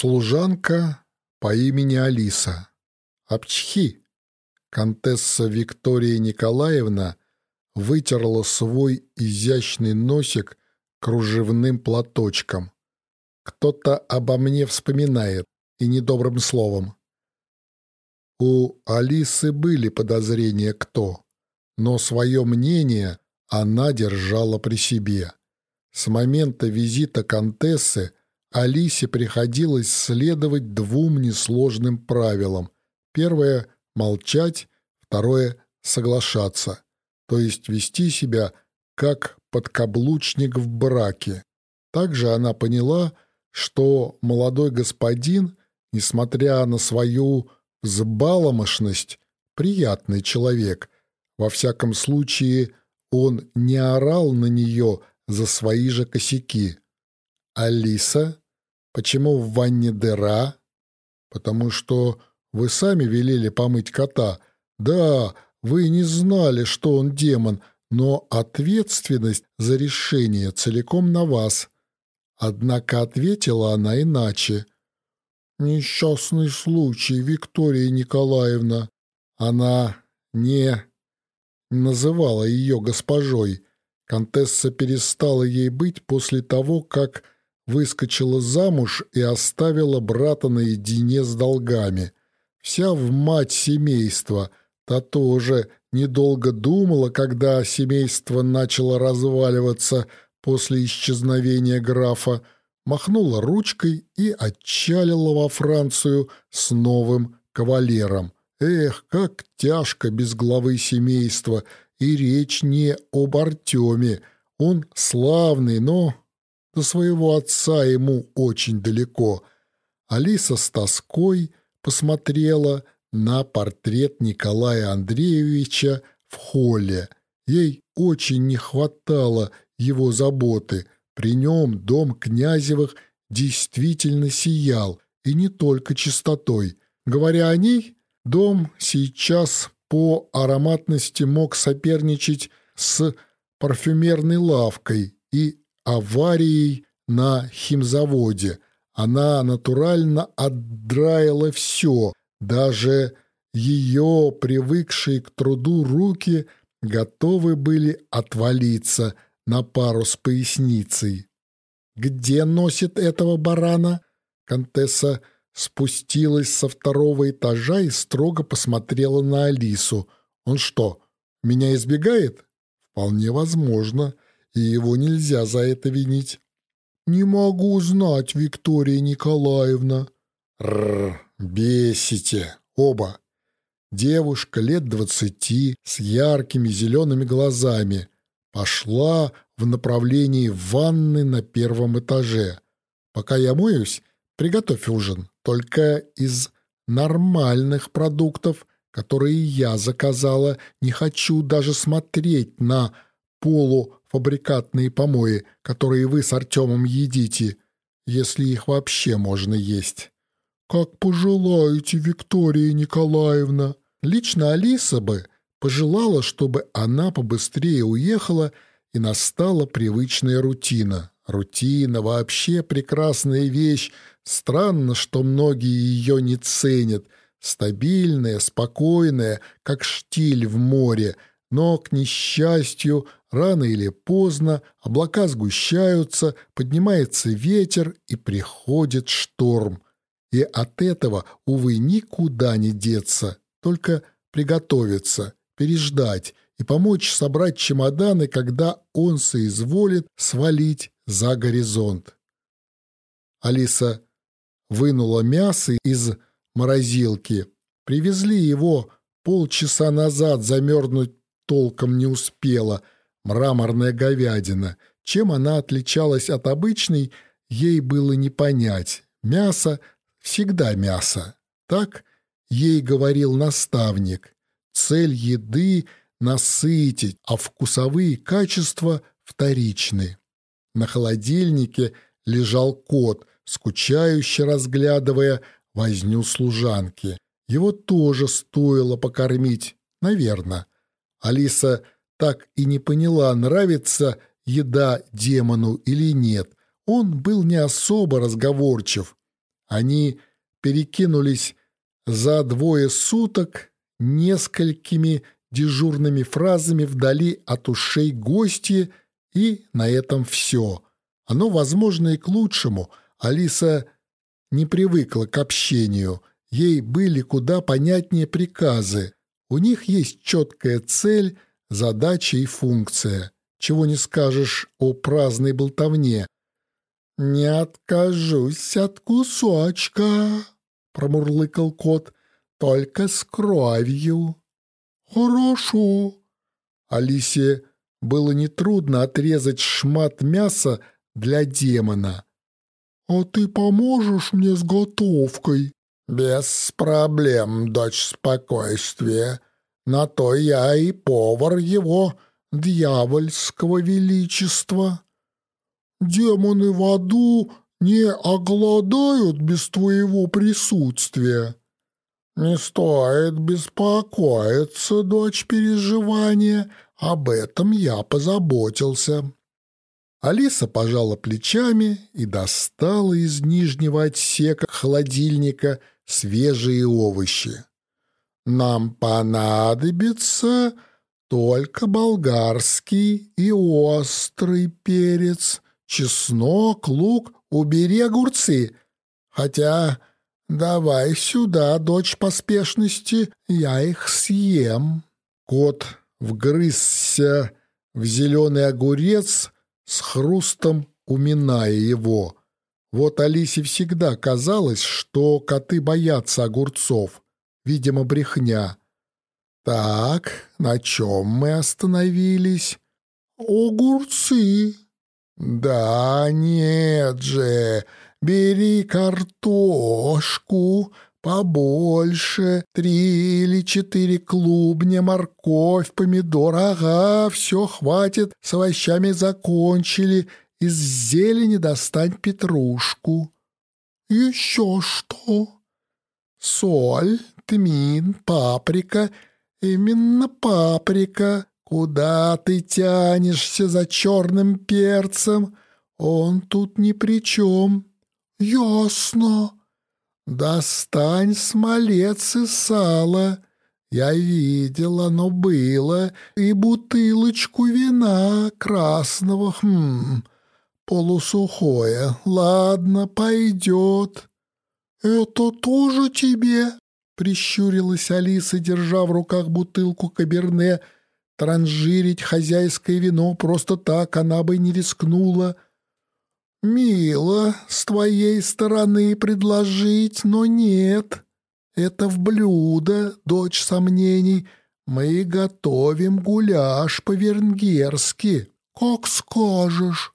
Служанка по имени Алиса. Обчхи. Контесса Виктория Николаевна вытерла свой изящный носик кружевным платочком. Кто-то обо мне вспоминает, и недобрым словом. У Алисы были подозрения кто, но свое мнение она держала при себе. С момента визита Контессы Алисе приходилось следовать двум несложным правилам. Первое — молчать, второе — соглашаться, то есть вести себя как подкаблучник в браке. Также она поняла, что молодой господин, несмотря на свою взбаломошность, приятный человек. Во всяком случае, он не орал на нее за свои же косяки. «Алиса?» Почему в ванне дыра? Потому что вы сами велели помыть кота. Да, вы не знали, что он демон, но ответственность за решение целиком на вас. Однако ответила она иначе. Несчастный случай, Виктория Николаевна. Она не называла ее госпожой. Контесса перестала ей быть после того, как выскочила замуж и оставила брата наедине с долгами. Вся в мать семейства, та тоже недолго думала, когда семейство начало разваливаться после исчезновения графа, махнула ручкой и отчалила во Францию с новым кавалером. Эх, как тяжко без главы семейства, и речь не об Артеме. Он славный, но до своего отца ему очень далеко. Алиса с тоской посмотрела на портрет Николая Андреевича в холле. Ей очень не хватало его заботы. При нем дом Князевых действительно сиял, и не только чистотой. Говоря о ней, дом сейчас по ароматности мог соперничать с парфюмерной лавкой и аварией на химзаводе. Она натурально отдраила все, даже ее привыкшие к труду руки готовы были отвалиться на пару с поясницей. «Где носит этого барана?» Контесса спустилась со второго этажа и строго посмотрела на Алису. «Он что, меня избегает?» «Вполне возможно и его нельзя за это винить. «Не могу знать, Виктория Николаевна». «Рррр, бесите, оба». Девушка лет двадцати с яркими зелеными глазами пошла в направлении ванны на первом этаже. «Пока я моюсь, приготовь ужин, только из нормальных продуктов, которые я заказала. Не хочу даже смотреть на полуфабрикатные помои, которые вы с Артемом едите, если их вообще можно есть. Как пожелаете, Виктория Николаевна. Лично Алиса бы пожелала, чтобы она побыстрее уехала и настала привычная рутина. Рутина вообще прекрасная вещь. Странно, что многие ее не ценят. Стабильная, спокойная, как штиль в море. Но, к несчастью, Рано или поздно облака сгущаются, поднимается ветер и приходит шторм. И от этого, увы, никуда не деться, только приготовиться, переждать и помочь собрать чемоданы, когда он соизволит свалить за горизонт. Алиса вынула мясо из морозилки. Привезли его полчаса назад, замерзнуть толком не успела — мраморная говядина. Чем она отличалась от обычной, ей было не понять. Мясо всегда мясо. Так ей говорил наставник. Цель еды — насытить, а вкусовые качества вторичны. На холодильнике лежал кот, скучающе разглядывая возню служанки. Его тоже стоило покормить, наверное. Алиса так и не поняла, нравится еда демону или нет. Он был не особо разговорчив. Они перекинулись за двое суток несколькими дежурными фразами вдали от ушей гостья, и на этом все. Оно, возможно, и к лучшему. Алиса не привыкла к общению. Ей были куда понятнее приказы. У них есть четкая цель, задача и функция. Чего не скажешь о праздной болтовне. «Не откажусь от кусочка», — промурлыкал кот, — «только с кровью». «Хорошо». Алисе было нетрудно отрезать шмат мяса для демона. «А ты поможешь мне с готовкой?» «Без проблем, дочь спокойствия. На то я и повар его дьявольского величества». «Демоны в аду не оголодают без твоего присутствия?» «Не стоит беспокоиться, дочь переживания, об этом я позаботился». Алиса пожала плечами и достала из нижнего отсека холодильника свежие овощи. «Нам понадобится только болгарский и острый перец, чеснок, лук, убери огурцы. Хотя давай сюда, дочь поспешности, я их съем». Кот вгрызся в зеленый огурец, с хрустом уминая его. Вот Алисе всегда казалось, что коты боятся огурцов. Видимо, брехня. «Так, на чем мы остановились?» «Огурцы». «Да нет же, бери картошку, побольше, три или четыре клубня, морковь, помидор. Ага, все, хватит, с овощами закончили. Из зелени достань петрушку. Еще что? Соль, тмин, паприка. Именно паприка. Куда ты тянешься за черным перцем? Он тут ни при чем. Ясно. «Достань смолец и сало. Я видел, оно было, и бутылочку вина красного, хм, полусухое. Ладно, пойдет». «Это тоже тебе?» — прищурилась Алиса, держа в руках бутылку каберне. Транжирить хозяйское вино просто так она бы не рискнула — «Мило с твоей стороны предложить, но нет. Это в блюдо, дочь сомнений. Мы готовим гуляш по-венгерски. Как скажешь».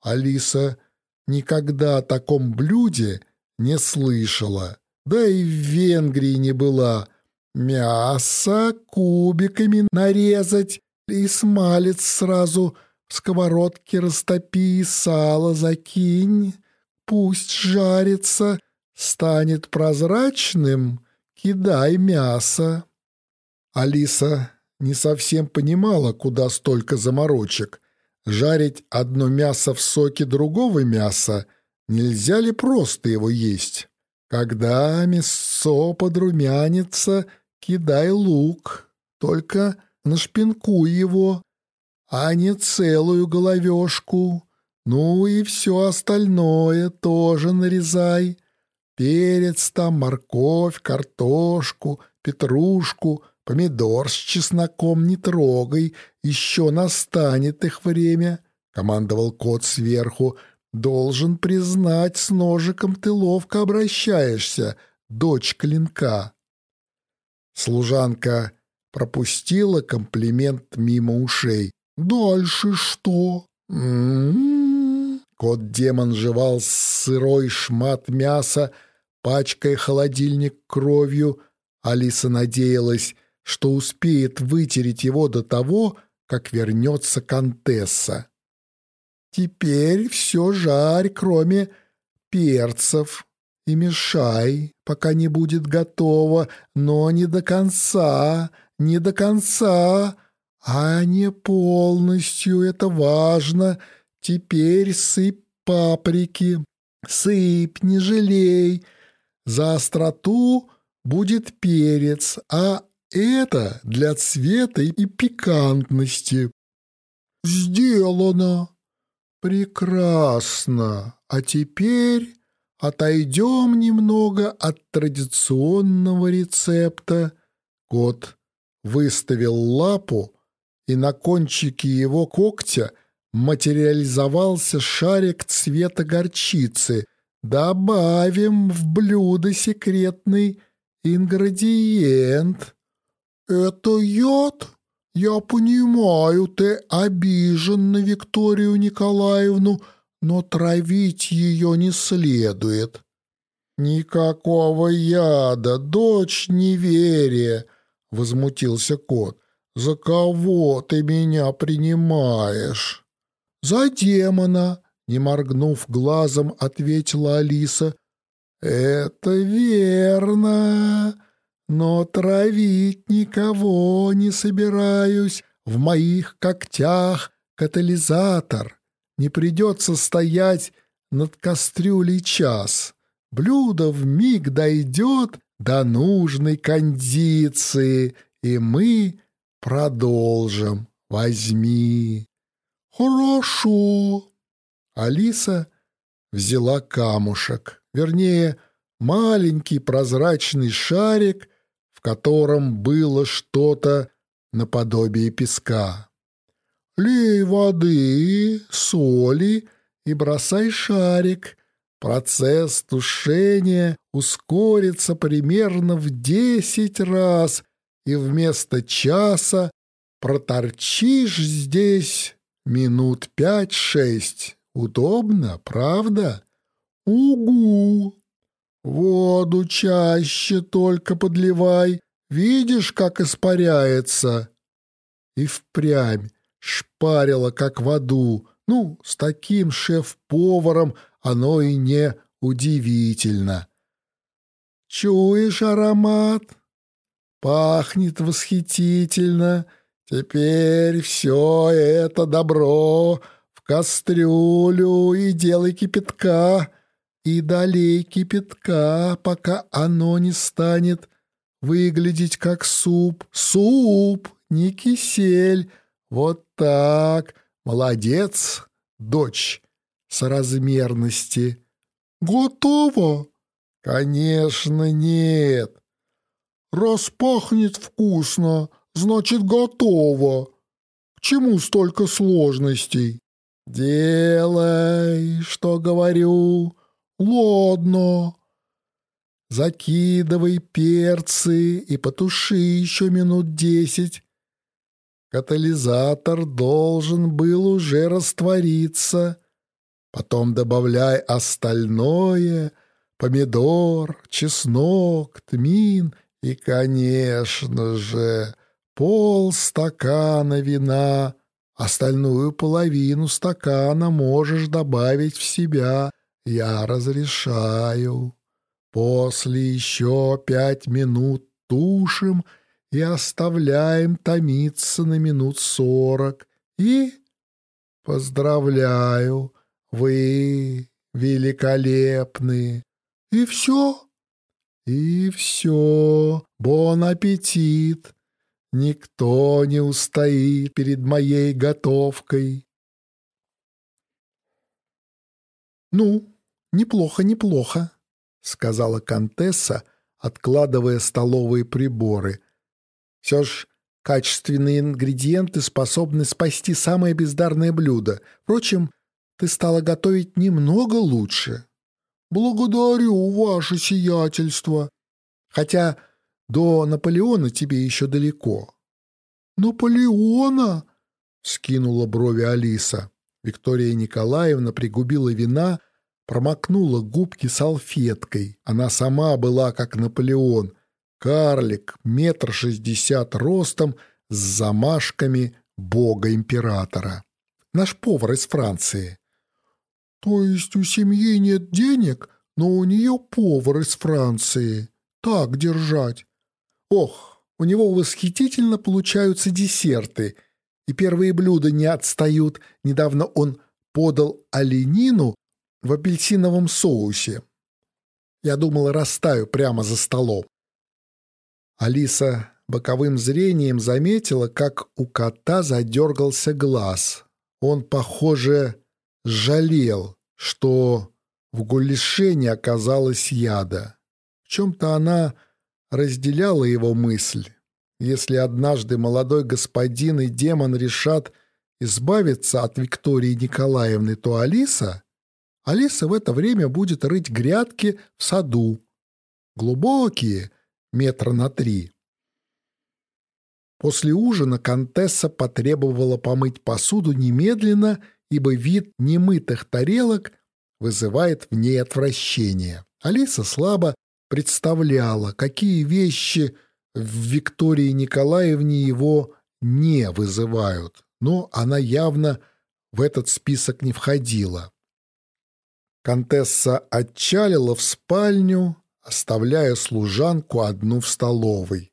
Алиса никогда о таком блюде не слышала, да и в Венгрии не была. Мясо кубиками нарезать и смалец сразу – в сковородке растопи, сало закинь, пусть жарится, станет прозрачным, кидай мясо. Алиса не совсем понимала, куда столько заморочек. Жарить одно мясо в соке другого мяса нельзя ли просто его есть? Когда мясо подрумянится, кидай лук, только нашпинкуй его, а не целую головешку. Ну и все остальное тоже нарезай. Перец там, морковь, картошку, петрушку, помидор с чесноком не трогай, еще настанет их время, — командовал кот сверху. Должен признать, с ножиком ты ловко обращаешься, дочь клинка. Служанка пропустила комплимент мимо ушей. «Дальше что?» «М-м-м». Кот-демон жевал сырой шмат мяса, пачкая холодильник кровью. Алиса надеялась, что успеет вытереть его до того, как вернется Контесса. «Теперь все жарь, кроме перцев, и мешай, пока не будет готово, но не до конца, не до конца!» «А не полностью, это важно. Теперь сыпь паприки». Сыпь, не жалей. За остроту будет перец, а это для цвета и пикантности. Сделано. Прекрасно. А теперь отойдем немного от традиционного рецепта. Кот выставил лапу, и на кончике его когтя материализовался шарик цвета горчицы. Добавим в блюдо секретный ингредиент. «Это яд? Я понимаю, ты обижен на Викторию Николаевну, но травить ее не следует». «Никакого яда, дочь неверия!» — возмутился кот. «За кого ты меня принимаешь?» «За демона!» — не моргнув глазом, ответила Алиса. «Это верно, но травить никого не собираюсь. В моих когтях катализатор. Не придется стоять над кастрюлей час. Блюдо вмиг дойдет до нужной кондиции, и мы продолжим. Возьми. Хорошо. Алиса взяла камушек, вернее, маленький прозрачный шарик, в котором было что-то наподобие песка. Лей воды, соли и бросай шарик. Процесс тушения ускорится примерно в десять раз, и вместо часа проторчишь здесь минут пять-шесть. Удобно, правда? Угу! Воду чаще только подливай. Видишь, как испаряется? И впрямь шпарило, как в аду. Ну, с таким шеф-поваром оно и не удивительно. Чуешь аромат? Пахнет восхитительно. Теперь все это добро в кастрюлю и делай кипятка, и долей кипятка, пока оно не станет выглядеть как суп. Суп, не кисель. Вот так. Молодец, дочь соразмерности. Готово? Конечно, нет. Раз пахнет вкусно, значит, готово. К чему столько сложностей? Делай, что говорю. Ладно. Закидывай перцы и потуши еще минут десять. Катализатор должен был уже раствориться. Потом добавляй остальное — помидор, чеснок, тмин и, конечно же, полстакана вина. Остальную половину стакана можешь добавить в себя. Я разрешаю. После еще пять минут тушим и оставляем томиться на минут сорок. И поздравляю, вы великолепны. И все? И все. Бон аппетит. Никто не устоит перед моей готовкой. Ну, неплохо, неплохо, сказала контесса, откладывая столовые приборы. Все ж качественные ингредиенты способны спасти самое бездарное блюдо. Впрочем, ты стала готовить немного лучше. Благодарю, ваше сиятельство. Хотя до Наполеона тебе еще далеко. Наполеона? Скинула брови Алиса. Виктория Николаевна пригубила вина, промокнула губки салфеткой. Она сама была как Наполеон. Карлик, метр шестьдесят ростом, с замашками бога-императора. Наш повар из Франции. «То есть у семьи нет денег, но у нее повар из Франции. Так держать». «Ох, у него восхитительно получаются десерты, и первые блюда не отстают. Недавно он подал оленину в апельсиновом соусе. Я думала, растаю прямо за столом. Алиса боковым зрением заметила, как у кота задергался глаз. Он, похоже, жалел, что в гулеше не оказалось яда. В чем-то она разделяла его мысль. Если однажды молодой господин и демон решат избавиться от Виктории Николаевны, то Алиса... Алиса в это время будет рыть грядки в саду. Глубокие, метра на три. После ужина Контесса потребовала помыть посуду немедленно, ибо вид немытых тарелок вызывает в ней отвращение. Алиса слабо представляла, какие вещи в Виктории Николаевне его не вызывают, но она явно в этот список не входила. Контесса отчалила в спальню, оставляя служанку одну в столовой.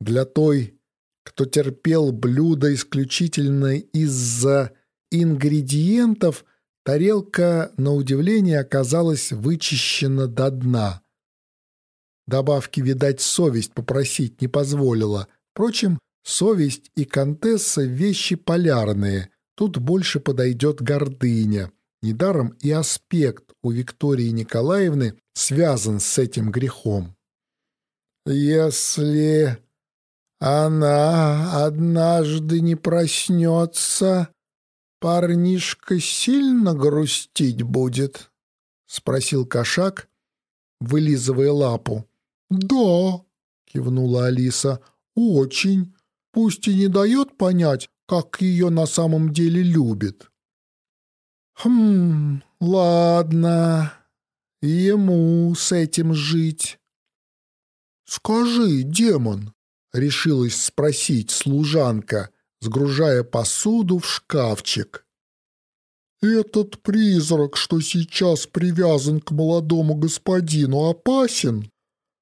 Для той, кто терпел блюдо исключительно из-за ингредиентов, тарелка, на удивление, оказалась вычищена до дна. Добавки, видать, совесть попросить не позволила. Впрочем, совесть и контесса — вещи полярные. Тут больше подойдет гордыня. Недаром и аспект у Виктории Николаевны связан с этим грехом. «Если она однажды не проснется, парнишка сильно грустить будет?» — спросил кошак, вылизывая лапу. «Да», — кивнула Алиса, — «очень. Пусть и не дает понять, как ее на самом деле любит». «Хм, ладно, ему с этим жить». «Скажи, демон», — решилась спросить служанка, сгружая посуду в шкафчик. «Этот призрак, что сейчас привязан к молодому господину, опасен?»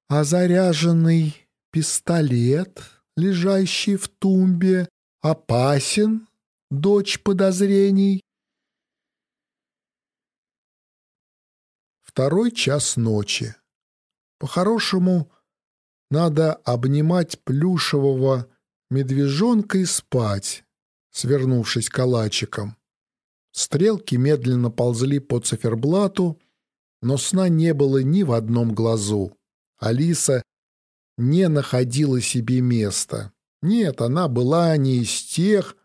«А заряженный пистолет, лежащий в тумбе, опасен, дочь подозрений?» Второй час ночи. По-хорошему, надо обнимать плюшевого медвежонка и спать, свернувшись калачиком. Стрелки медленно ползли по циферблату, но сна не было ни в одном глазу. Алиса не находила себе места. Нет, она была не из тех,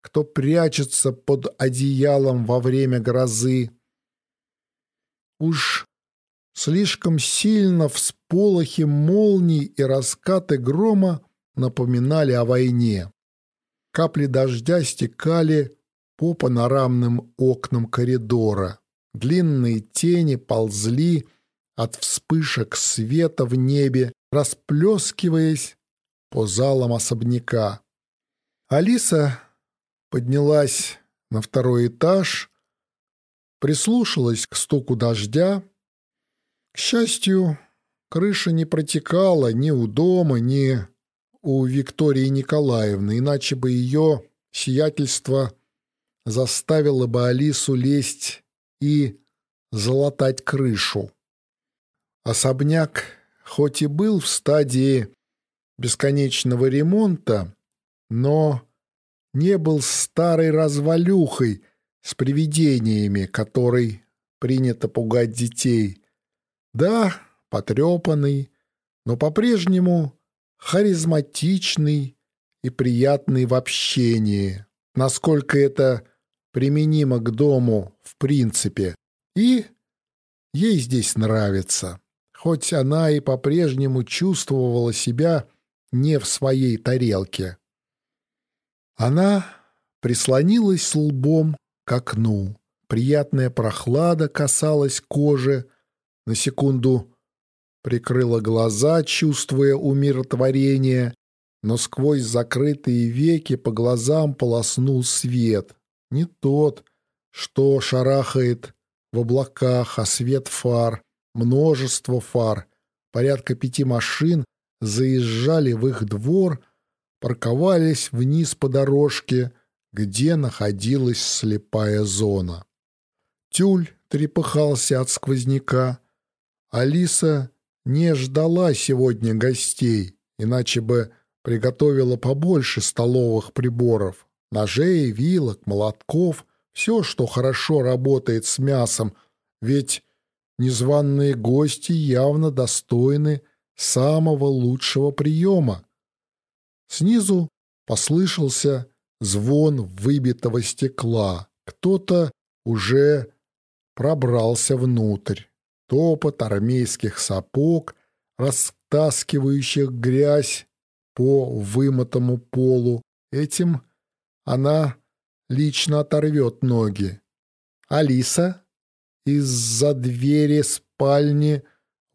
кто прячется под одеялом во время грозы. Уж слишком сильно всполохи молний и раскаты грома напоминали о войне. Капли дождя стекали по панорамным окнам коридора. Длинные тени ползли от вспышек света в небе, расплескиваясь по залам особняка. Алиса поднялась на второй этаж прислушалась к стуку дождя. К счастью, крыша не протекала ни у дома, ни у Виктории Николаевны, иначе бы ее сиятельство заставило бы Алису лезть и залатать крышу. Особняк, хоть и был в стадии бесконечного ремонта, но не был старой развалюхой, с привидениями, которой принято пугать детей. Да, потрепанный, но по-прежнему харизматичный и приятный в общении, насколько это применимо к дому в принципе. И ей здесь нравится, хоть она и по-прежнему чувствовала себя не в своей тарелке. Она прислонилась лбом к окну. Приятная прохлада касалась кожи. На секунду прикрыла глаза, чувствуя умиротворение, но сквозь закрытые веки по глазам полоснул свет. Не тот, что шарахает в облаках, а свет фар. Множество фар. Порядка пяти машин заезжали в их двор, парковались вниз по дорожке — где находилась слепая зона. Тюль трепыхался от сквозняка. Алиса не ждала сегодня гостей, иначе бы приготовила побольше столовых приборов. Ножей, вилок, молотков, все, что хорошо работает с мясом, ведь незваные гости явно достойны самого лучшего приема. Снизу послышался звон выбитого стекла. Кто-то уже пробрался внутрь. Топот армейских сапог, растаскивающих грязь по вымытому полу. Этим она лично оторвет ноги. Алиса из-за двери спальни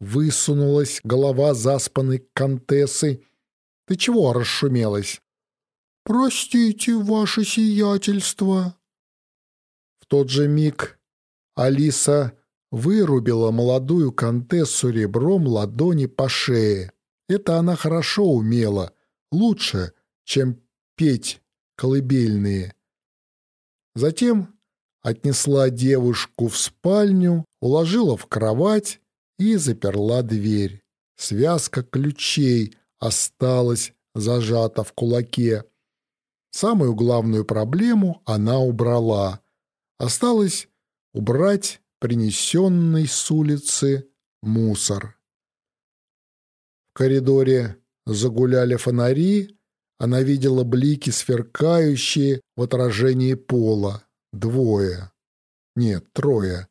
высунулась голова заспанной контессы. «Ты чего расшумелась?» «Простите, ваше сиятельство!» В тот же миг Алиса вырубила молодую контессу ребром ладони по шее. Это она хорошо умела, лучше, чем петь колыбельные. Затем отнесла девушку в спальню, уложила в кровать и заперла дверь. Связка ключей осталась зажата в кулаке. Самую главную проблему она убрала. Осталось убрать принесенный с улицы мусор. В коридоре загуляли фонари, она видела блики, сверкающие в отражении пола. Двое. Нет, трое.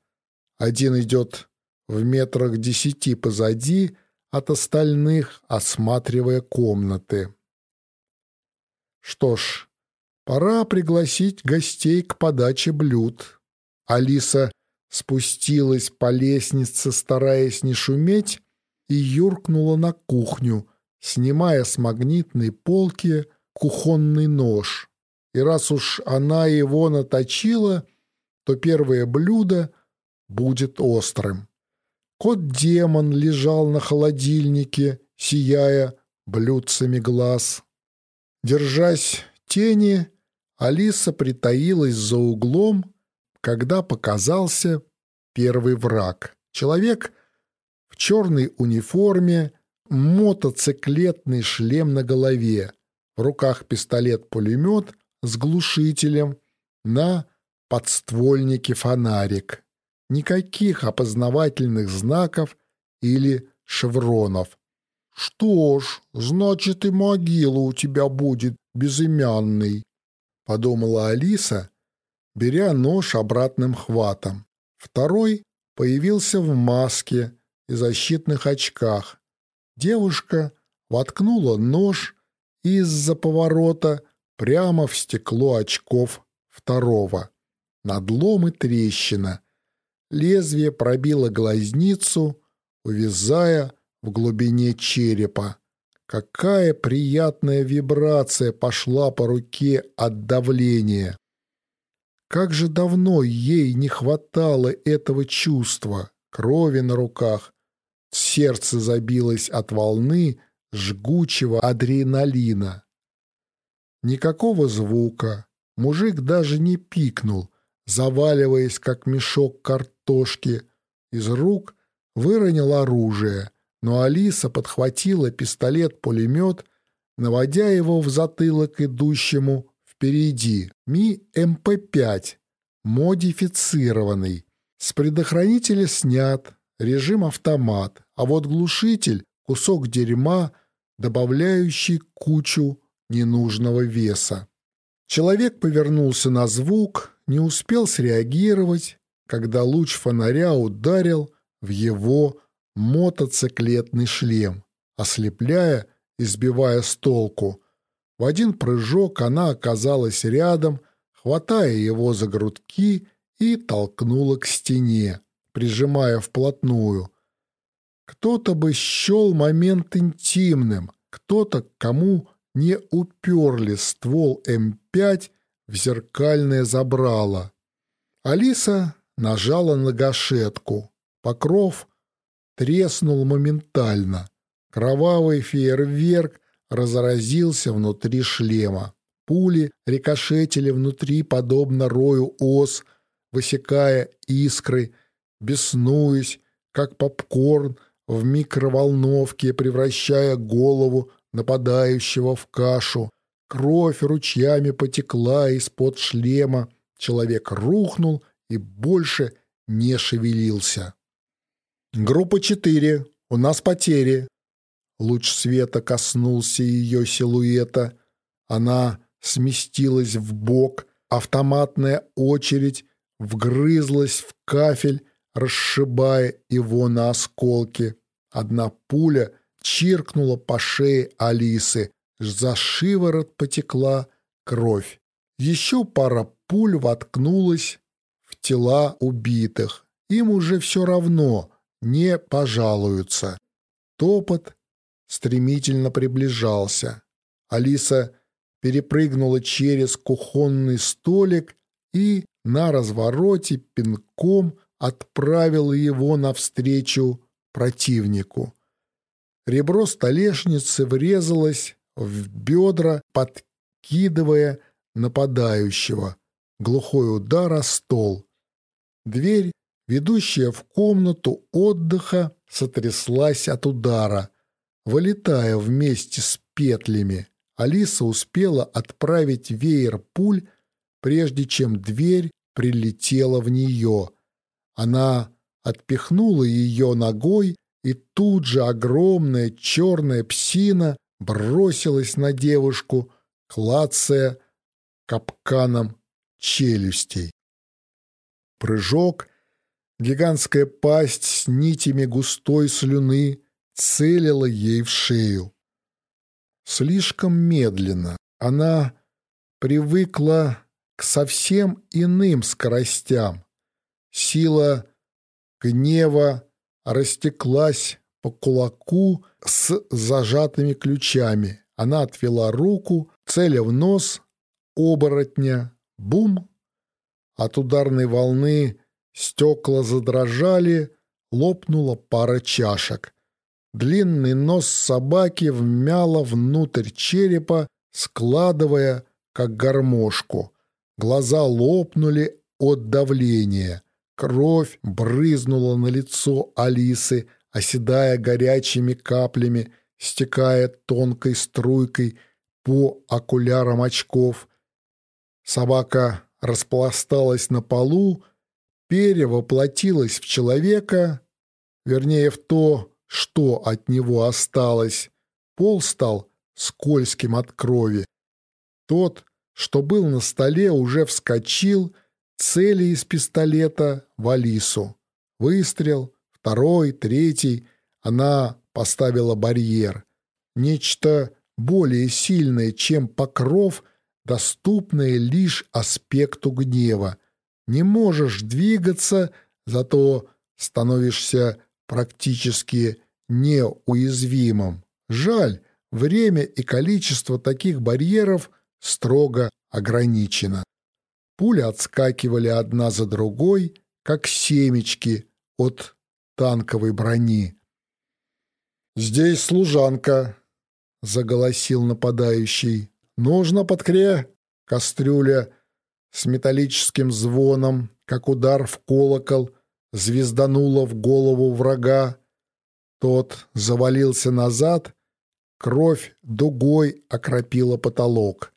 Один идет в метрах десяти позади от остальных, осматривая комнаты. Что ж, Пора пригласить гостей к подаче блюд. Алиса спустилась по лестнице, стараясь не шуметь, и юркнула на кухню, снимая с магнитной полки кухонный нож. И раз уж она его наточила, то первое блюдо будет острым. Кот-демон лежал на холодильнике, сияя блюдцами глаз. Держась тени, Алиса притаилась за углом, когда показался первый враг. Человек в черной униформе, мотоциклетный шлем на голове, в руках пистолет-пулемет с глушителем, на подствольнике фонарик. Никаких опознавательных знаков или шевронов. «Что ж, значит и могила у тебя будет безымянной», — подумала Алиса, беря нож обратным хватом. Второй появился в маске и защитных очках. Девушка воткнула нож из-за поворота прямо в стекло очков второго. Надлом и трещина. Лезвие пробило глазницу, увязая в глубине черепа. Какая приятная вибрация пошла по руке от давления. Как же давно ей не хватало этого чувства, крови на руках. Сердце забилось от волны жгучего адреналина. Никакого звука. Мужик даже не пикнул, заваливаясь, как мешок картошки. Из рук выронил оружие но Алиса подхватила пистолет-пулемет, наводя его в затылок идущему впереди. Ми-МП-5, модифицированный. С предохранителя снят, режим автомат, а вот глушитель — кусок дерьма, добавляющий кучу ненужного веса. Человек повернулся на звук, не успел среагировать, когда луч фонаря ударил в его мотоциклетный шлем, ослепляя и сбивая с толку. В один прыжок она оказалась рядом, хватая его за грудки и толкнула к стене, прижимая вплотную. Кто-то бы счел момент интимным, кто-то, кому не уперли ствол М5 в зеркальное забрало. Алиса нажала на гашетку. Покров треснул моментально. Кровавый фейерверк разразился внутри шлема. Пули рикошетили внутри, подобно рою ос, высекая искры беснуясь, как попкорн в микроволновке, превращая голову нападающего в кашу. Кровь ручьями потекла из-под шлема. Человек рухнул и больше не шевелился. «Группа 4. У нас потери». Луч света коснулся ее силуэта. Она сместилась в бок. Автоматная очередь вгрызлась в кафель, расшибая его на осколки. Одна пуля чиркнула по шее Алисы. За шиворот потекла кровь. Еще пара пуль воткнулась в тела убитых. Им уже все равно, не пожалуются. Топот стремительно приближался. Алиса перепрыгнула через кухонный столик и на развороте пинком отправила его навстречу противнику. Ребро столешницы врезалось в бедра, подкидывая нападающего. Глухой удар о стол. Дверь, ведущая в комнату отдыха, сотряслась от удара, вылетая вместе с петлями. Алиса успела отправить веер пуль, прежде чем дверь прилетела в нее. Она отпихнула ее ногой, и тут же огромная черная псина бросилась на девушку, клацая капканом челюстей. Прыжок, гигантская пасть с нитями густой слюны целила ей в шею. Слишком медленно она привыкла к совсем иным скоростям. Сила гнева растеклась по кулаку с зажатыми ключами. Она отвела руку, целя в нос оборотня. Бум! От ударной волны стекла задрожали, лопнула пара чашек. Длинный нос собаки вмяло внутрь черепа, складывая, как гармошку. Глаза лопнули от давления. Кровь брызнула на лицо Алисы, оседая горячими каплями, стекая тонкой струйкой по окулярам очков. Собака распласталась на полу, перевоплотилась в человека, вернее, в то, что от него осталось. Пол стал скользким от крови. Тот, что был на столе, уже вскочил, цели из пистолета в Алису. Выстрел, второй, третий. Она поставила барьер. Нечто более сильное, чем покров, доступное лишь аспекту гнева. Не можешь двигаться, зато становишься практически неуязвимым. Жаль, время и количество таких барьеров строго ограничено. Пули отскакивали одна за другой, как семечки от танковой брони. «Здесь служанка», — заголосил нападающий. «Нужно подкре...» Кастрюля с металлическим звоном, как удар в колокол, звезданула в голову врага. Тот завалился назад, кровь дугой окропила потолок.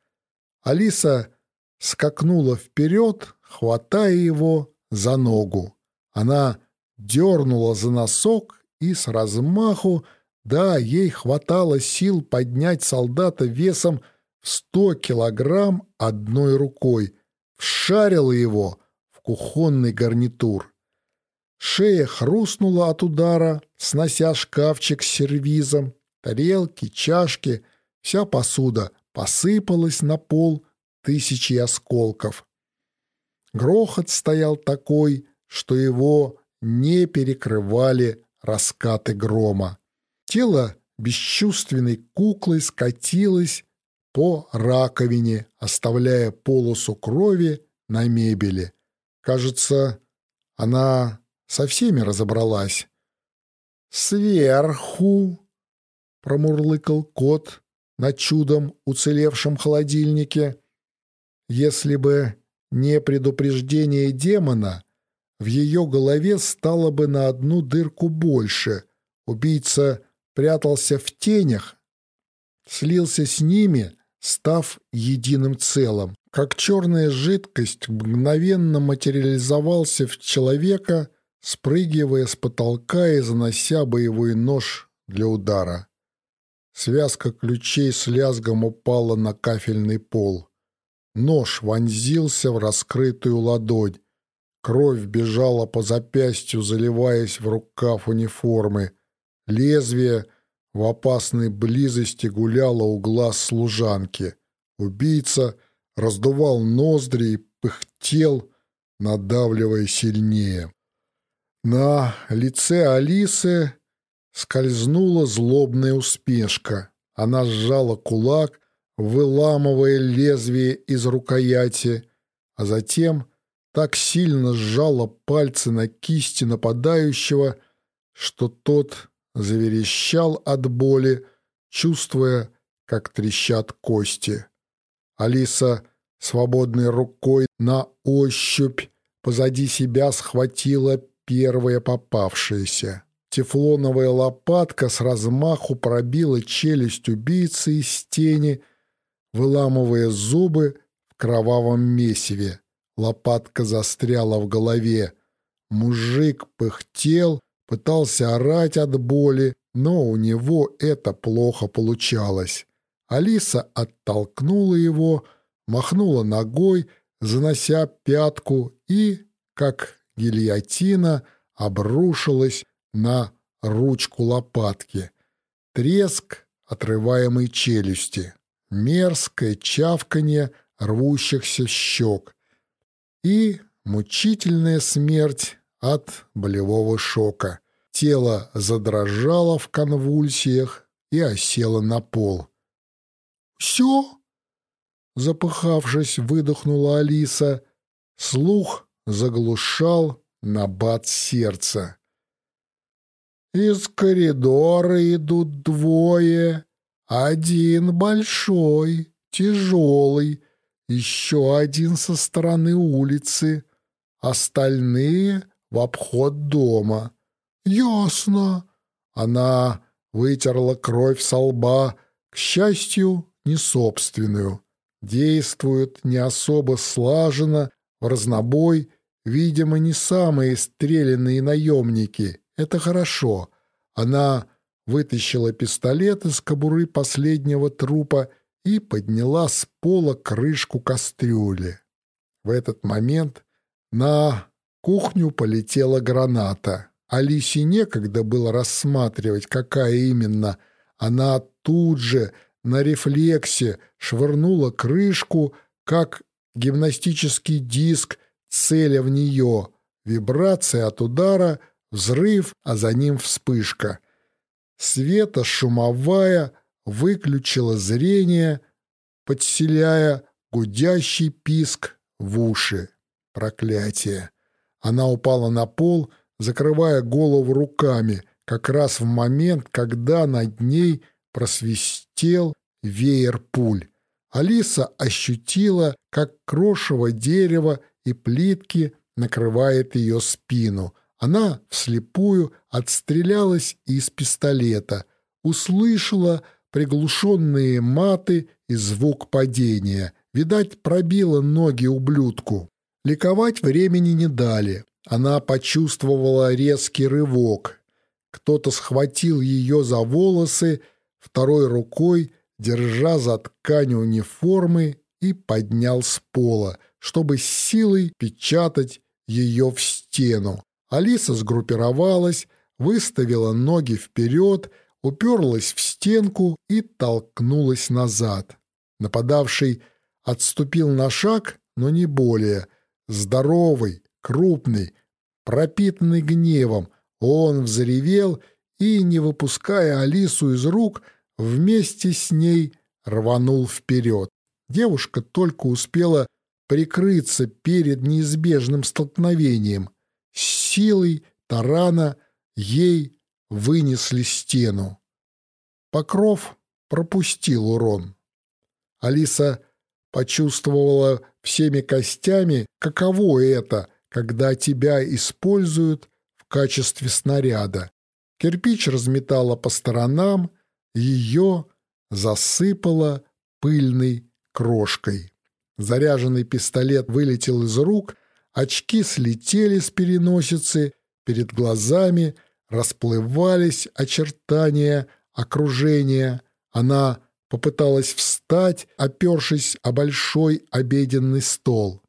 Алиса скакнула вперед, хватая его за ногу. Она дернула за носок и с размаху, да, ей хватало сил поднять солдата весом в сто килограмм одной рукой, вшарила его в кухонный гарнитур. Шея хрустнула от удара, снося шкафчик с сервизом, тарелки, чашки, вся посуда посыпалась на пол тысячи осколков. Грохот стоял такой, что его не перекрывали раскаты грома. Тело бесчувственной куклы скатилось по раковине, оставляя полосу крови на мебели. Кажется, она со всеми разобралась. «Сверху!» — промурлыкал кот на чудом уцелевшем холодильнике. Если бы не предупреждение демона, в ее голове стало бы на одну дырку больше. Убийца прятался в тенях, слился с ними, став единым целым. Как черная жидкость мгновенно материализовался в человека, спрыгивая с потолка и занося боевой нож для удара. Связка ключей с лязгом упала на кафельный пол. Нож вонзился в раскрытую ладонь. Кровь бежала по запястью, заливаясь в рукав униформы. Лезвие в опасной близости гуляло у глаз служанки. Убийца раздувал ноздри и пыхтел, надавливая сильнее. На лице Алисы скользнула злобная усмешка. Она сжала кулак, выламывая лезвие из рукояти, а затем так сильно сжала пальцы на кисти нападающего, что тот заверещал от боли, чувствуя, как трещат кости. Алиса свободной рукой на ощупь позади себя схватила первое попавшееся. Тефлоновая лопатка с размаху пробила челюсть убийцы из тени, выламывая зубы в кровавом месиве. Лопатка застряла в голове. Мужик пыхтел, пытался орать от боли, но у него это плохо получалось. Алиса оттолкнула его, махнула ногой, занося пятку и, как гильотина, обрушилась на ручку лопатки. Треск отрываемой челюсти, мерзкое чавканье рвущихся щек и мучительная смерть от болевого шока. Тело задрожало в конвульсиях и осело на пол. «Все?» Запыхавшись, выдохнула Алиса. Слух заглушал набат сердца. Из коридора идут двое. Один большой, тяжелый, еще один со стороны улицы. Остальные в обход дома. Ясно. Она вытерла кровь со лба, к счастью, не собственную. Действуют не особо слаженно, в разнобой, видимо, не самые стрелянные наемники. Это хорошо. Она вытащила пистолет из кобуры последнего трупа и подняла с пола крышку кастрюли. В этот момент на кухню полетела граната. Алисе некогда было рассматривать, какая именно. Она тут же на рефлексе швырнула крышку, как гимнастический диск, целя в нее. Вибрация от удара, взрыв, а за ним вспышка. Света шумовая выключила зрение, подселяя гудящий писк в уши. Проклятие! Она упала на пол, закрывая голову руками, как раз в момент, когда над ней просвистел веер пуль. Алиса ощутила, как крошево дерева и плитки накрывает ее спину. Она вслепую отстрелялась из пистолета, услышала приглушенные маты и звук падения. Видать, пробила ноги ублюдку. Ликовать времени не дали. Она почувствовала резкий рывок. Кто-то схватил ее за волосы, второй рукой, держа за ткань униформы, и поднял с пола, чтобы с силой печатать ее в стену. Алиса сгруппировалась, выставила ноги вперед, уперлась в стенку и толкнулась назад. Нападавший отступил на шаг, но не более. Здоровый, крупный, пропитанный гневом, он взревел и, не выпуская Алису из рук, вместе с ней рванул вперед. Девушка только успела прикрыться перед неизбежным столкновением. С силой тарана ей вынесли стену. Покров пропустил урон. Алиса почувствовала всеми костями, каково это, когда тебя используют в качестве снаряда. Кирпич разметала по сторонам, ее засыпало пыльной крошкой. Заряженный пистолет вылетел из рук, очки слетели с переносицы, перед глазами расплывались очертания окружения. Она попыталась встать, опершись о большой обеденный стол.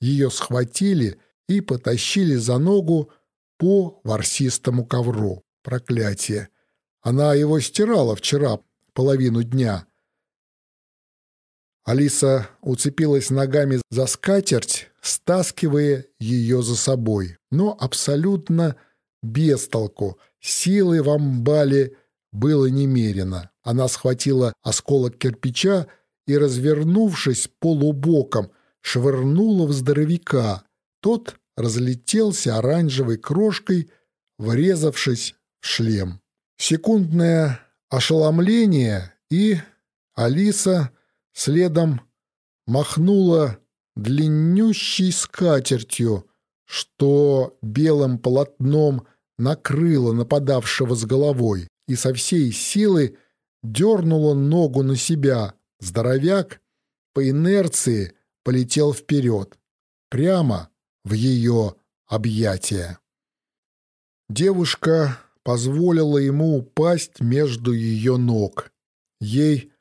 Ее схватили и потащили за ногу по ворсистому ковру. Проклятие! Она его стирала вчера, половину дня. Алиса уцепилась ногами за скатерть, стаскивая ее за собой. Но абсолютно без толку. Силы в амбале было немерено. Она схватила осколок кирпича и, развернувшись полубоком, швырнула в здоровяка. Тот разлетелся оранжевой крошкой, врезавшись в шлем. Секундное ошеломление, и Алиса следом махнула длиннющей скатертью, что белым полотном накрыло нападавшего с головой и со всей силы дернула ногу на себя. Здоровяк по инерции полетел вперед, прямо в ее объятия. Девушка позволила ему упасть между ее ног. Ей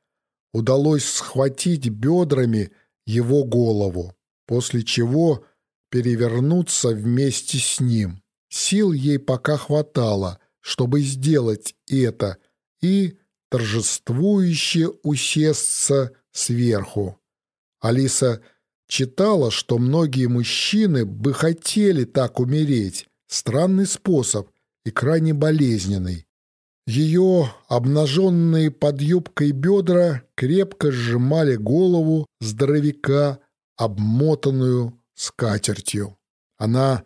удалось схватить бедрами его голову, после чего перевернуться вместе с ним. Сил ей пока хватало, чтобы сделать это, и торжествующе усесться сверху. Алиса читала, что многие мужчины бы хотели так умереть. Странный способ и крайне болезненный. Ее обнаженные под юбкой бедра крепко сжимали голову здоровяка, обмотанную скатертью. Она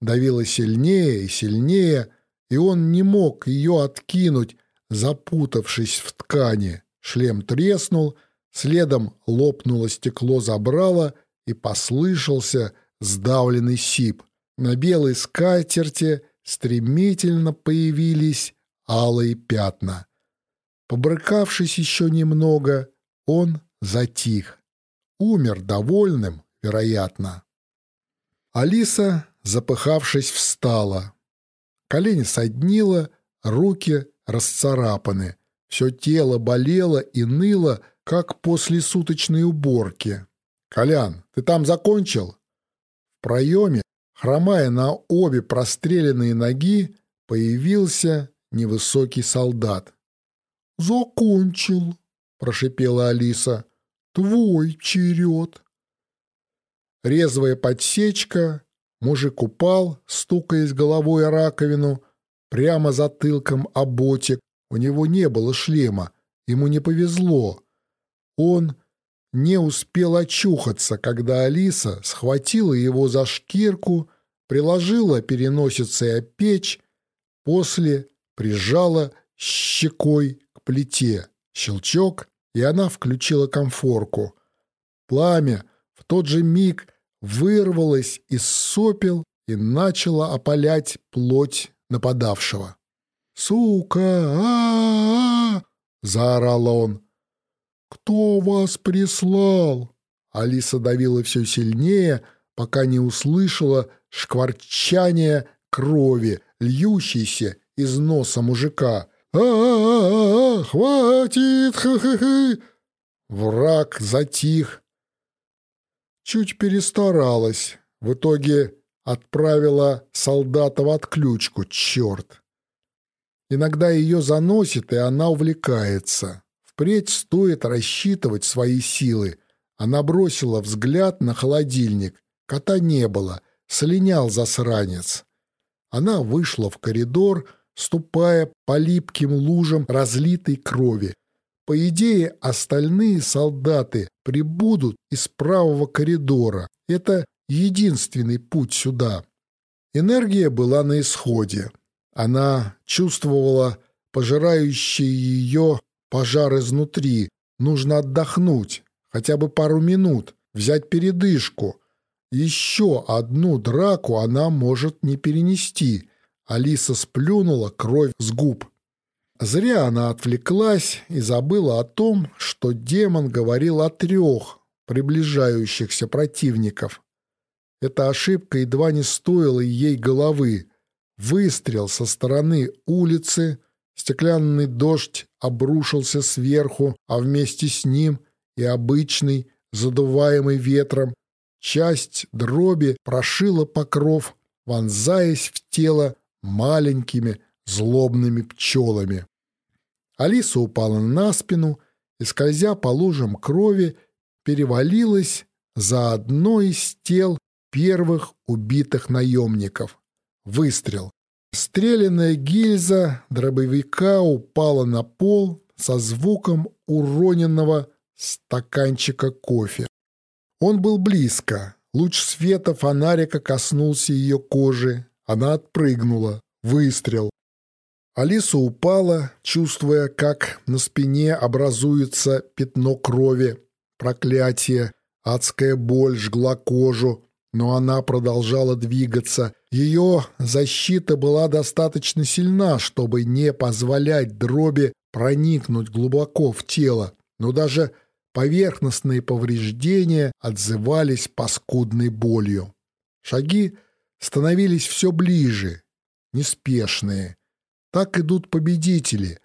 давила сильнее и сильнее, и он не мог ее откинуть, запутавшись в ткани. Шлем треснул, следом лопнуло стекло забрало, и послышался сдавленный сип. На белой скатерти стремительно появились алые пятна. Побрыкавшись еще немного, он затих. Умер довольным, вероятно. Алиса, запыхавшись, встала. Колени соднило, руки расцарапаны. Все тело болело и ныло, как после суточной уборки. «Колян, ты там закончил?» В проеме, хромая на обе простреленные ноги, появился невысокий солдат. «Закончил», — прошипела Алиса. «Твой черед». Резвая подсечка, мужик упал, стукаясь головой о раковину, прямо затылком о ботик. У него не было шлема, ему не повезло. Он не успел очухаться, когда Алиса схватила его за шкирку, приложила переносицей о печь, после прижала щекой к плите. Щелчок, и она включила комфорку. Пламя в тот же миг вырвалось из сопел и начало опалять плоть нападавшего. «Сука! а, -а, -а заорал он. «Кто вас прислал?» Алиса давила все сильнее, пока не услышала шкварчание крови, льющейся из носа мужика. «А-а-а! Хватит! Ха-ха-ха!» Враг затих. Чуть перестаралась. В итоге отправила солдата в отключку, черт. Иногда ее заносит, и она увлекается. Впредь стоит рассчитывать свои силы. Она бросила взгляд на холодильник. Кота не было. Слинял засранец. Она вышла в коридор, ступая по липким лужам разлитой крови. По идее, остальные солдаты прибудут из правого коридора. Это единственный путь сюда. Энергия была на исходе. Она чувствовала пожирающий ее пожар изнутри. Нужно отдохнуть, хотя бы пару минут, взять передышку. Еще одну драку она может не перенести. Алиса сплюнула кровь с губ. Зря она отвлеклась и забыла о том, что демон говорил о трех приближающихся противников. Эта ошибка едва не стоила ей головы. Выстрел со стороны улицы, стеклянный дождь обрушился сверху, а вместе с ним и обычный, задуваемый ветром, часть дроби прошила покров, вонзаясь в тело маленькими злобными пчелами. Алиса упала на спину и, скользя по лужам крови, перевалилась за одно из тел первых убитых наемников. Выстрел. Стреляная гильза дробовика упала на пол со звуком уроненного стаканчика кофе. Он был близко. Луч света фонарика коснулся ее кожи. Она отпрыгнула. Выстрел. Алиса упала, чувствуя, как на спине образуется пятно крови. Проклятие. Адская боль жгла кожу, но она продолжала двигаться. Ее защита была достаточно сильна, чтобы не позволять дроби проникнуть глубоко в тело. Но даже поверхностные повреждения отзывались паскудной болью. Шаги становились все ближе, неспешные. Так идут победители.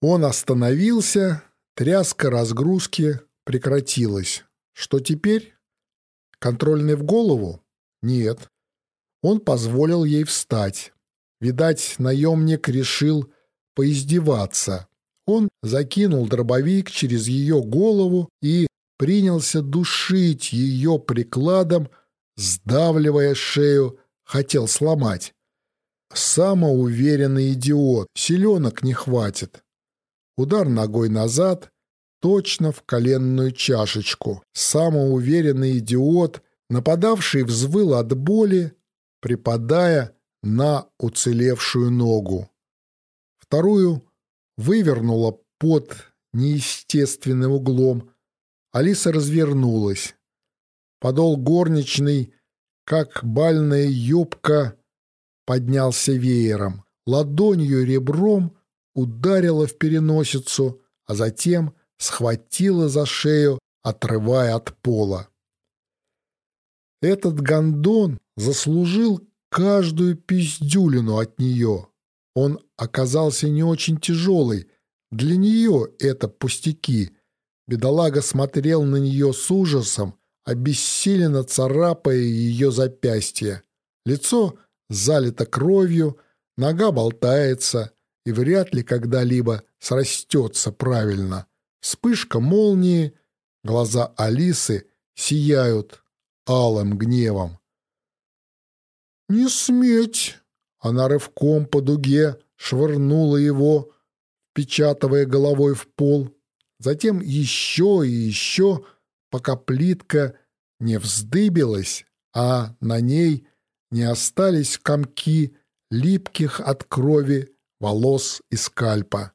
Он остановился, тряска разгрузки прекратилась. Что теперь? Контрольный в голову? Нет. Он позволил ей встать. Видать, наемник решил поиздеваться. Он закинул дробовик через ее голову и принялся душить ее прикладом, сдавливая шею, хотел сломать. Самоуверенный идиот, селенок не хватит. Удар ногой назад, точно в коленную чашечку. Самоуверенный идиот, нападавший взвыл от боли, припадая на уцелевшую ногу. Вторую вывернула под неестественным углом. Алиса развернулась. Подол горничной, как бальная юбка, поднялся веером. Ладонью ребром ударила в переносицу, а затем схватила за шею, отрывая от пола. Этот гондон заслужил каждую пиздюлину от нее. Он оказался не очень тяжелый. Для нее это пустяки. Бедолага смотрел на нее с ужасом, обессиленно царапая ее запястье. Лицо залито кровью, нога болтается и вряд ли когда-либо срастется правильно. Вспышка молнии, глаза Алисы сияют алым гневом. «Не сметь!» Она рывком по дуге швырнула его, впечатывая головой в пол. Затем еще и еще, пока плитка не вздыбилась, а на ней не остались комки липких от крови волос и скальпа.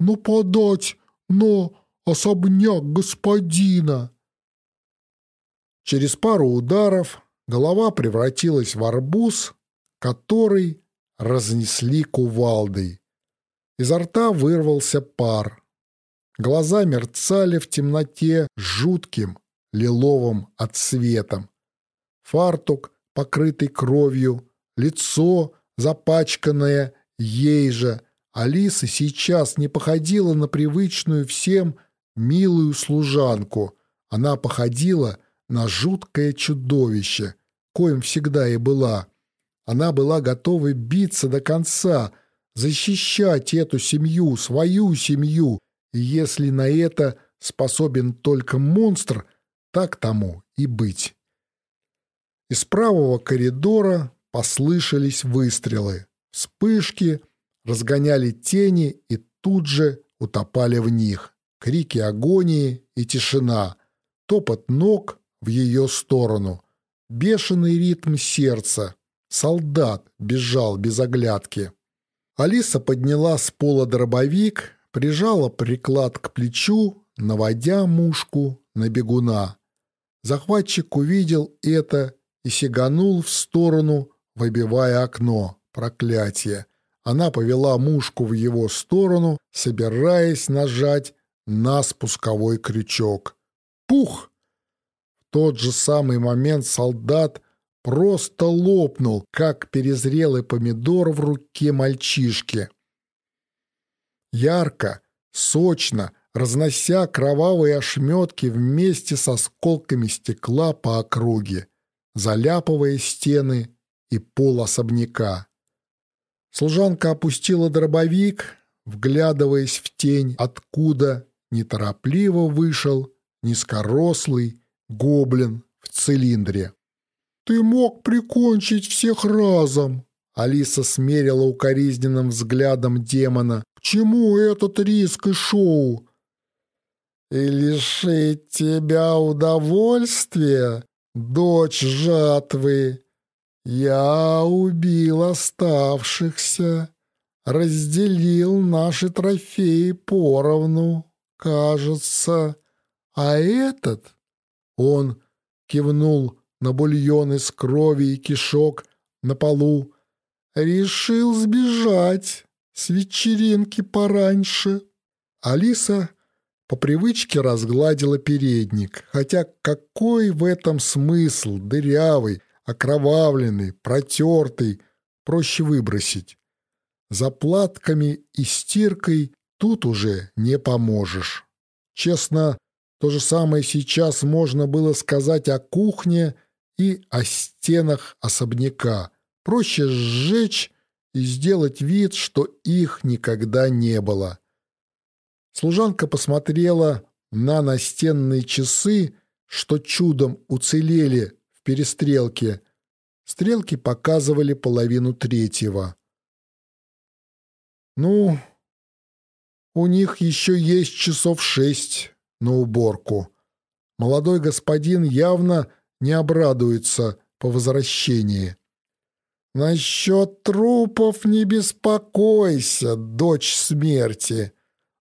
«Ну подать, но особняк господина!» Через пару ударов голова превратилась в арбуз, который разнесли кувалдой. Изо рта вырвался пар. Глаза мерцали в темноте жутким лиловым отсветом. Фартук, покрытый кровью, лицо, запачканное ей же. Алиса сейчас не походила на привычную всем милую служанку. Она походила на жуткое чудовище, коим всегда и была. Она была готова биться до конца, защищать эту семью, свою семью, и если на это способен только монстр, так тому и быть. Из правого коридора послышались выстрелы, вспышки, разгоняли тени и тут же утопали в них. Крики агонии и тишина, топот ног в ее сторону, бешеный ритм сердца, Солдат бежал без оглядки. Алиса подняла с пола дробовик, прижала приклад к плечу, наводя мушку на бегуна. Захватчик увидел это и сиганул в сторону, выбивая окно. Проклятие! Она повела мушку в его сторону, собираясь нажать на спусковой крючок. Пух! В тот же самый момент солдат просто лопнул, как перезрелый помидор в руке мальчишки. Ярко, сочно, разнося кровавые ошметки вместе с осколками стекла по округе, заляпывая стены и пол особняка. Служанка опустила дробовик, вглядываясь в тень, откуда неторопливо вышел низкорослый гоблин в цилиндре. «Ты мог прикончить всех разом!» Алиса смерила укоризненным взглядом демона. «К чему этот риск и шоу?» «И лишить тебя удовольствия, дочь жатвы. Я убил оставшихся, разделил наши трофеи поровну, кажется. А этот...» Он кивнул на бульон из крови и кишок на полу. Решил сбежать с вечеринки пораньше. Алиса по привычке разгладила передник, хотя какой в этом смысл, дырявый, окровавленный, протертый, проще выбросить. Заплатками и стиркой тут уже не поможешь. Честно, то же самое сейчас можно было сказать о кухне и о стенах особняка. Проще сжечь и сделать вид, что их никогда не было. Служанка посмотрела на настенные часы, что чудом уцелели в перестрелке. Стрелки показывали половину третьего. «Ну, у них еще есть часов шесть на уборку. Молодой господин явно не обрадуется по возвращении. «Насчет трупов не беспокойся, дочь смерти.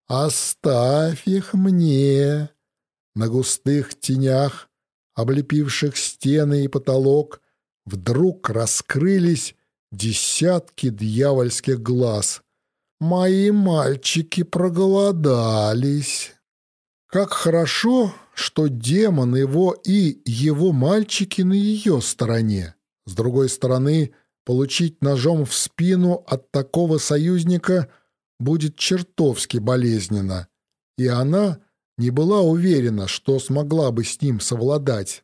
Оставь их мне». На густых тенях, облепивших стены и потолок, вдруг раскрылись десятки дьявольских глаз. «Мои мальчики проголодались». Как хорошо, что демон его и его мальчики на ее стороне. С другой стороны, получить ножом в спину от такого союзника будет чертовски болезненно. И она не была уверена, что смогла бы с ним совладать.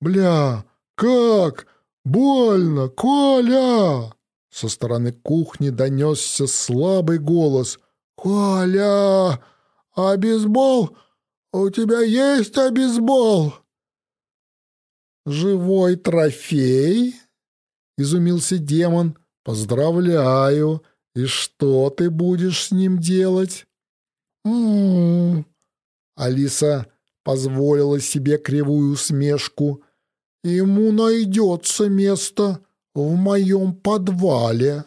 «Бля, как? Больно, Коля!» Со стороны кухни донесся слабый голос. «Коля, бейсбол «У тебя есть обезбол?» «Живой трофей?» — изумился демон. «Поздравляю! И что ты будешь с ним делать?» «М-м-м...» Алиса позволила себе кривую усмешку. «Ему найдется место в моем подвале».